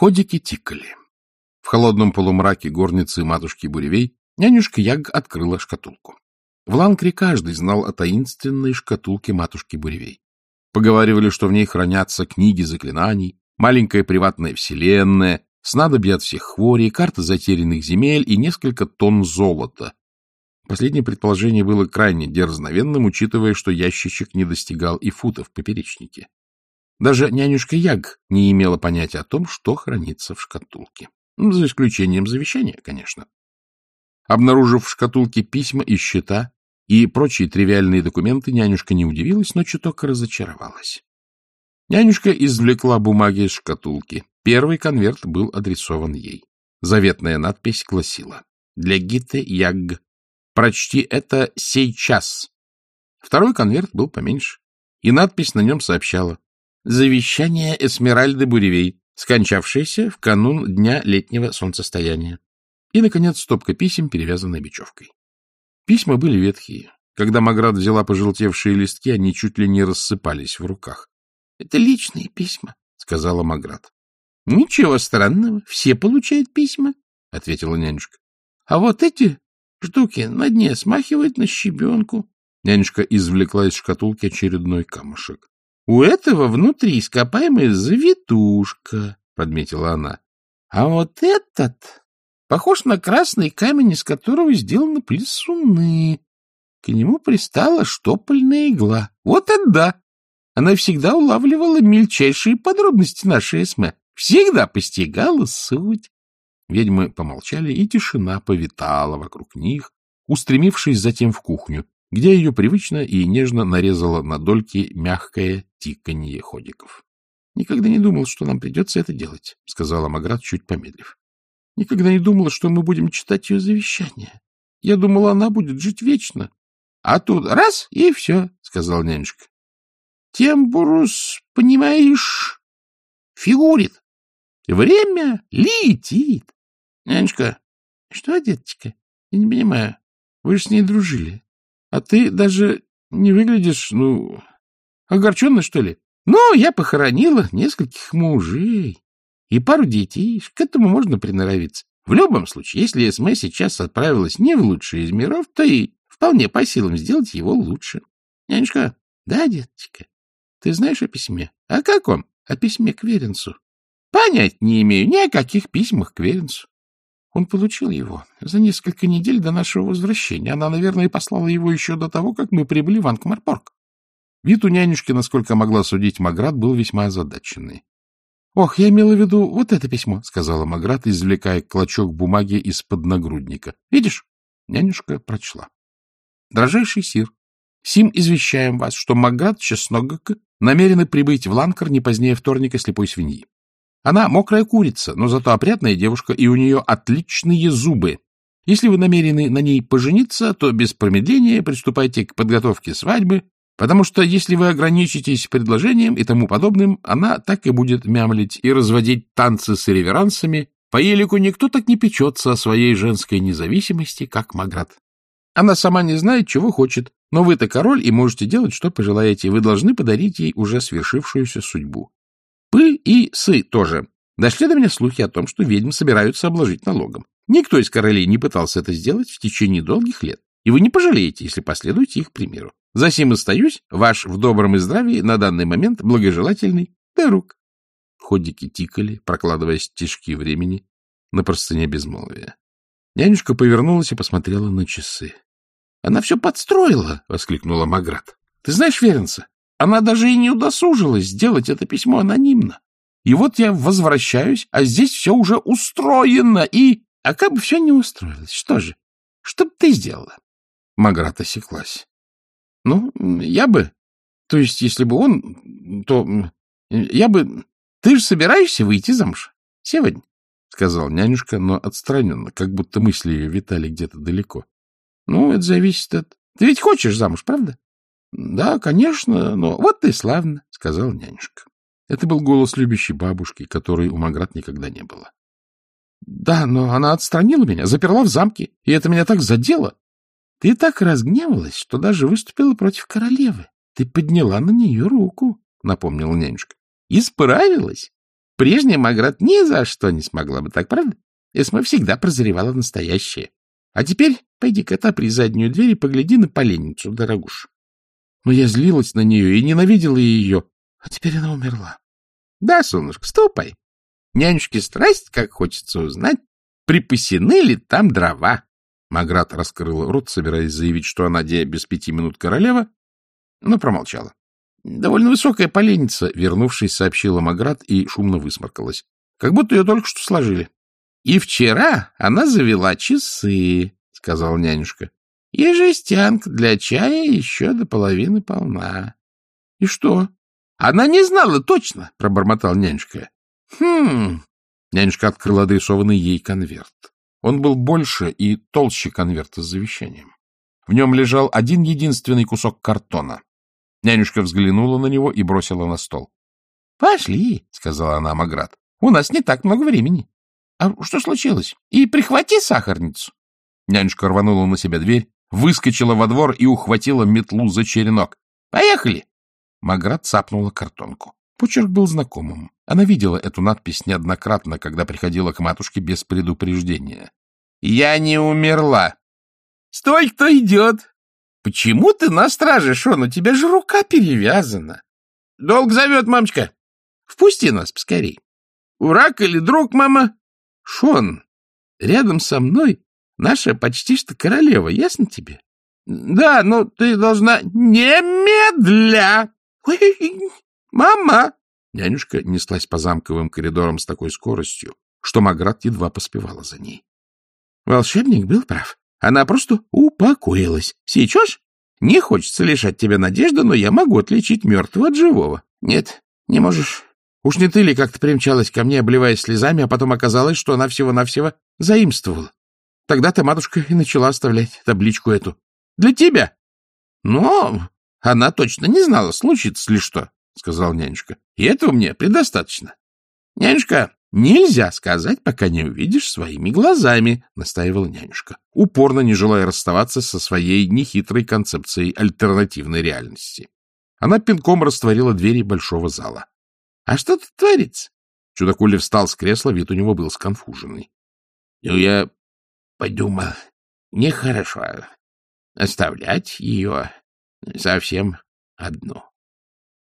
Ходики тикали. В холодном полумраке горницы матушки Буревей нянюшка Яг открыла шкатулку. В Ланкре каждый знал о таинственной шкатулке матушки Буревей. Поговаривали, что в ней хранятся книги заклинаний, маленькая приватная вселенная, снадобья от всех хворей, карта затерянных земель и несколько тонн золота. Последнее предположение было крайне дерзновенным, учитывая, что ящичек не достигал и футов поперечнике. Даже нянюшка Яг не имела понятия о том, что хранится в шкатулке. За исключением завещания, конечно. Обнаружив в шкатулке письма и счета и прочие тривиальные документы, нянюшка не удивилась, но чуток разочаровалась. Нянюшка извлекла бумаги из шкатулки. Первый конверт был адресован ей. Заветная надпись гласила «Для Гиты Яг. Прочти это сейчас». Второй конверт был поменьше, и надпись на нем сообщала «Завещание Эсмеральды Буревей, скончавшейся в канун дня летнего солнцестояния». И, наконец, стопка писем, перевязанная бечевкой. Письма были ветхие. Когда Маград взяла пожелтевшие листки, они чуть ли не рассыпались в руках. — Это личные письма, — сказала Маград. — Ничего странного, все получают письма, — ответила нянюшка. — А вот эти штуки на дне смахивают на щебенку. Нянюшка извлекла из шкатулки очередной камушек. — У этого внутри ископаемая завитушка, — подметила она. — А вот этот похож на красный камень, из которого сделаны плесуны. К нему пристала штопольная игла. Вот это да! Она всегда улавливала мельчайшие подробности нашей СМ. Всегда постигала суть. Ведьмы помолчали, и тишина повитала вокруг них, устремившись затем в кухню, где ее привычно и нежно нарезала на дольки мягкое тиканье ходиков. — Никогда не думал, что нам придется это делать, — сказала Маград, чуть помедлив. — Никогда не думала, что мы будем читать ее завещание. Я думала, она будет жить вечно. — А тут раз — и все, — сказал нянюшка. Тембурус, понимаешь, фигурит. Время летит. Нянечка, что, деточка? Я не понимаю. Вы же с ней дружили. А ты даже не выглядишь, ну, огорченно, что ли? Ну, я похоронила нескольких мужей и пару детей. К этому можно приноровиться. В любом случае, если СМ сейчас отправилась не в лучший из миров, то и вполне по силам сделать его лучше. Нянечка, да, деточка? Ты знаешь о письме? О каком? О письме к Веренцу. Понять не имею ни о каких письмах к Веренцу. Он получил его за несколько недель до нашего возвращения. Она, наверное, послала его еще до того, как мы прибыли в Анкмарпорг. Вид у нянюшки, насколько могла судить Маград, был весьма озадаченный. — Ох, я имела в виду вот это письмо, — сказала Маград, извлекая клочок бумаги из-под нагрудника. — Видишь? Нянюшка прочла. — Дорожайший сир, сим извещаем вас, что Маград Чесногок намерены прибыть в Ланкар не позднее вторника слепой свиньи. Она мокрая курица, но зато опрятная девушка, и у нее отличные зубы. Если вы намерены на ней пожениться, то без промедления приступайте к подготовке свадьбы, потому что если вы ограничитесь предложением и тому подобным, она так и будет мямлить и разводить танцы с реверансами. По елику никто так не печется о своей женской независимости, как Маград. Она сама не знает, чего хочет, но вы-то король и можете делать, что пожелаете. Вы должны подарить ей уже свершившуюся судьбу. Пы и сы тоже. Дошли до меня слухи о том, что ведьм собираются обложить налогом. Никто из королей не пытался это сделать в течение долгих лет, и вы не пожалеете, если последуете их примеру. Засим остаюсь, ваш в добром и здравии на данный момент благожелательный Терук. Ходики тикали, прокладывая стежки времени на простыне безмолвия. Нянюшка повернулась и посмотрела на часы. — Она все подстроила! — воскликнула Маград. — Ты знаешь Веренца? Она даже и не удосужилась сделать это письмо анонимно. И вот я возвращаюсь, а здесь все уже устроено, и... А как бы все не устроилось, что же? Что бы ты сделала? Маград осеклась. Ну, я бы... То есть, если бы он, то... Я бы... Ты же собираешься выйти замуж сегодня? — сказал нянюшка, но отстраненно, как будто мысли ее витали где-то далеко. Ну, это зависит от... Ты ведь хочешь замуж, правда? Да, конечно, но вот ты славно, сказал нянюшка. Это был голос любящей бабушки, которой у Маград никогда не было. Да, но она отстранила меня, заперла в замке, и это меня так задело. Ты так разгневалась, что даже выступила против королевы. Ты подняла на нее руку, напомнила нянюшка. Исправилась. Прежняя Маград ни за что не смогла бы так, правда? Эсме всегда прозревала настоящее. А теперь пойди-ка отопри заднюю дверь и погляди на поленницу, дорогуша. Но я злилась на нее и ненавидела ее, а теперь она умерла. Да, солнышко, ступай. Нянюшке страсть, как хочется узнать, припасены ли там дрова. Маград раскрыла рот, собираясь заявить, что она де без пяти минут королева, но промолчала. Довольно высокая поленница, вернувшись, сообщила Маград и шумно высморкалась. Как будто ее только что сложили. — И вчера она завела часы, — сказал нянюшка. — И жестянка для чая еще до половины полна. — И что? — Она не знала точно, — пробормотал нянюшка. — Хм... Нянюшка открыла адресованный ей конверт. Он был больше и толще конверта с завещанием. В нем лежал один единственный кусок картона. Нянюшка взглянула на него и бросила на стол. — Пошли, — сказала она Маград. — У нас не так много времени. А что случилось? И прихвати сахарницу. Нянюшка рванула на себя дверь, выскочила во двор и ухватила метлу за черенок. — Поехали! Маград цапнула картонку. Почерк был знакомым. Она видела эту надпись неоднократно, когда приходила к матушке без предупреждения. «Я не умерла!» «Стой, кто идет!» «Почему ты на страже, Шон? У тебя же рука перевязана!» «Долг зовет, мамочка!» «Впусти нас поскорей!» «Враг или друг, мама?» «Шон, рядом со мной наша почти что королева, ясно тебе?» «Да, но ты должна немедля!» «Ой, мама!» Нянюшка неслась по замковым коридорам с такой скоростью, что Маград едва поспевала за ней. Волшебник был прав. Она просто упокоилась. Сейчас не хочется лишать тебя надежды, но я могу отличить мертвого от живого. Нет, не можешь. Уж не ты ли как-то примчалась ко мне, обливаясь слезами, а потом оказалось, что она всего-навсего заимствовала. Тогда-то матушка и начала оставлять табличку эту. Для тебя. Но она точно не знала, случится ли что. — сказал нянюшка. — И этого мне предостаточно. — Нянюшка, нельзя сказать, пока не увидишь своими глазами, — настаивала нянюшка, упорно не желая расставаться со своей нехитрой концепцией альтернативной реальности. Она пинком растворила двери большого зала. — А что тут творится? Чудакули встал с кресла, вид у него был сконфуженный. — Ну, я подумал, нехорошо оставлять ее совсем одну.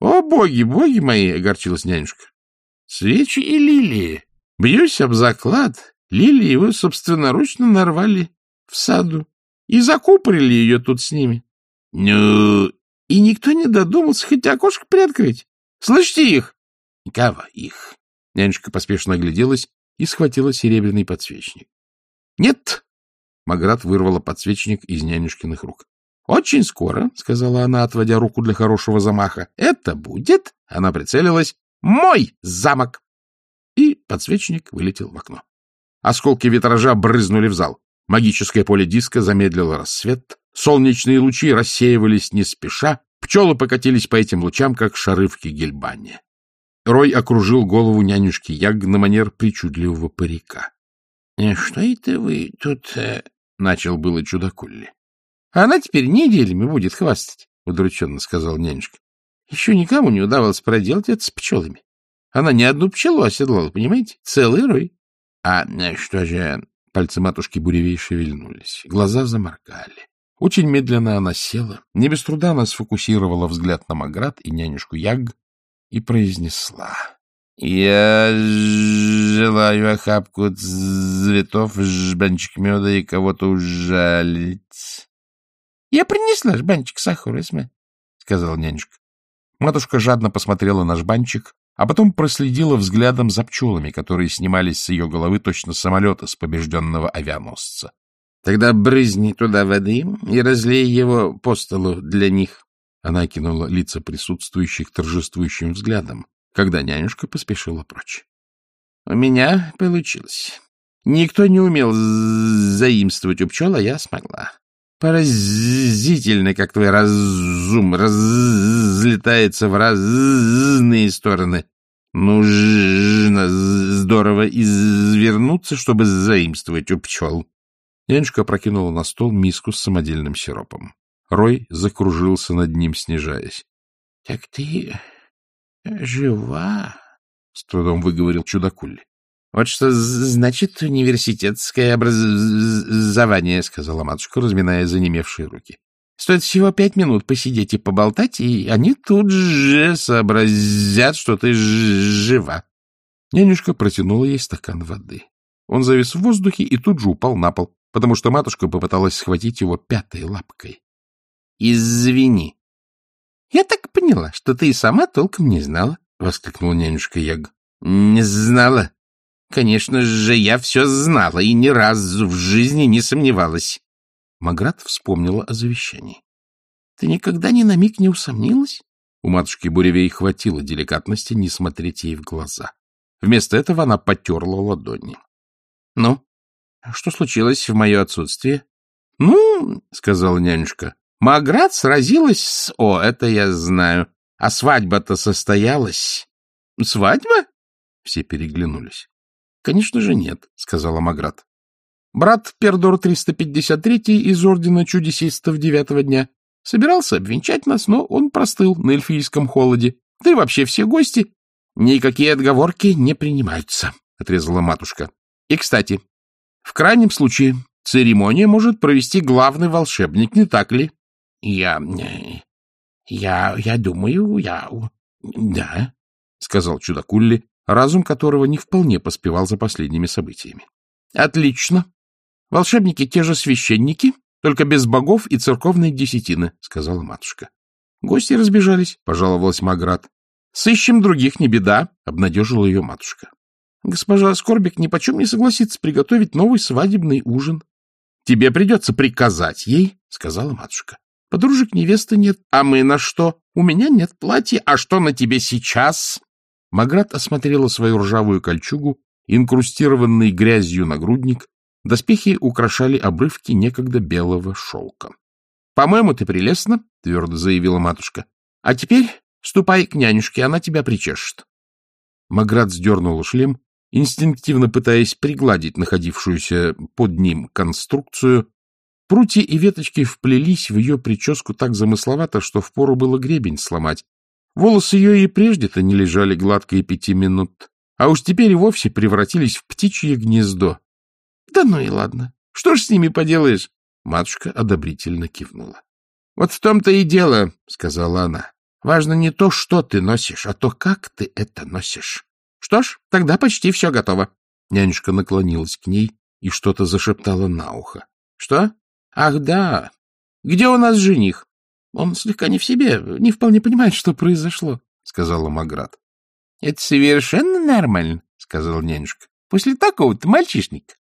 О, боги, боги мои! — огорчилась нянюшка. — Свечи и лилии. Бьюсь об заклад. Лилии вы собственноручно нарвали в саду и закупорили ее тут с ними. — Ну, и никто не додумался хоть окошко приоткрыть. Слышите их? — Кого их? Нянюшка поспешно огляделась и схватила серебряный подсвечник. — Нет! Маград вырвала подсвечник из нянюшкиных рук. — Очень скоро, — сказала она, отводя руку для хорошего замаха, — это будет, — она прицелилась, — мой замок. И подсвечник вылетел в окно. Осколки витража брызнули в зал. Магическое поле диска замедлило рассвет, солнечные лучи рассеивались не спеша, пчелы покатились по этим лучам, как шары в Кигельбане. Рой окружил голову нянюшки Яг на манер причудливого парика. — Что это вы тут... Э... — начал было чудакулли. Она теперь неделями будет хвастать, — удрученно сказал нянюшка. Еще никому не удавалось проделать это с пчелами. Она не одну пчелу оседлала, понимаете? Целый рой. А э, что же... Пальцы матушки буревей шевельнулись, глаза заморгали. Очень медленно она села, не без труда она сфокусировала взгляд на Маград и нянюшку Яг и произнесла. — Я желаю охапку цветов, жбанчик меда и кого-то ужалить. — Я принесла жбанчик сахара, Эсме, — сказала нянюшка. Матушка жадно посмотрела на жбанчик, а потом проследила взглядом за пчелами, которые снимались с ее головы точно самолета с побежденного авианосца. — Тогда брызни туда воды и разлей его по столу для них. Она кинула лица присутствующих торжествующим взглядом, когда нянюшка поспешила прочь. — У меня получилось. Никто не умел заимствовать у пчел, а я смогла. Поразительно, как твой разум разлетается в разные стороны. Нужно здорово извернуться, чтобы заимствовать у пчел. Нянюшка прокинула на стол миску с самодельным сиропом. Рой закружился над ним, снижаясь. — Так ты жива? — с трудом выговорил чудакулли. — Вот что значит университетское образование, — сказала матушка, разминая занемевшие руки. — Стоит всего пять минут посидеть и поболтать, и они тут же сообразят, что ты жива. Нянюшка протянула ей стакан воды. Он завис в воздухе и тут же упал на пол, потому что матушка попыталась схватить его пятой лапкой. — Извини. — Я так поняла, что ты и сама толком не знала, — воскликнула нянюшка Яг. — Не знала. Конечно же, я все знала и ни разу в жизни не сомневалась. Маград вспомнила о завещании. — Ты никогда ни на миг не усомнилась? У матушки Буревей хватило деликатности не смотреть ей в глаза. Вместо этого она потерла ладони. — Ну, что случилось в мое отсутствие? — Ну, — сказала нянюшка, — Маград сразилась с... О, это я знаю. А свадьба-то состоялась. — Свадьба? Все переглянулись. — Конечно же нет, — сказала Маград. Брат Пердор 353 из Ордена Чудесистов девятого дня собирался обвенчать нас, но он простыл на эльфийском холоде. Да и вообще все гости. Никакие отговорки не принимаются, — отрезала матушка. И, кстати, в крайнем случае церемония может провести главный волшебник, не так ли? — Я... я... я думаю, я... да, — сказал чудакулли, разум которого не вполне поспевал за последними событиями. — Отлично. Волшебники те же священники, только без богов и церковной десятины, — сказала матушка. Гости разбежались, — пожаловалась Маград. — Сыщем других, не беда, — обнадежила ее матушка. Госпожа Скорбик нипочем не согласится приготовить новый свадебный ужин. — Тебе придется приказать ей, — сказала матушка. — Подружек невесты нет. А мы на что? У меня нет платья. А что на тебе сейчас? Маград осмотрела свою ржавую кольчугу, инкрустированный грязью нагрудник. Доспехи украшали обрывки некогда белого шелка. — По-моему, ты прелестно, — твердо заявила матушка. — А теперь ступай к нянюшке, она тебя причешет. Маград сдернул шлем, инстинктивно пытаясь пригладить находившуюся под ним конструкцию. Прутья и веточки вплелись в ее прическу так замысловато, что впору было гребень сломать. Волосы ее и прежде-то не лежали гладко и пяти минут, а уж теперь и вовсе превратились в птичье гнездо. — Да ну и ладно. Что ж с ними поделаешь? Матушка одобрительно кивнула. — Вот в том-то и дело, — сказала она. — Важно не то, что ты носишь, а то, как ты это носишь. Что ж, тогда почти все готово. Нянюшка наклонилась к ней и что-то зашептала на ухо. — Что? Ах, да. Где у нас жених? Он слегка не в себе, не вполне понимает, что произошло, — сказала Маград. — Это совершенно нормально, — сказал нянюшка. — После такого-то мальчишник.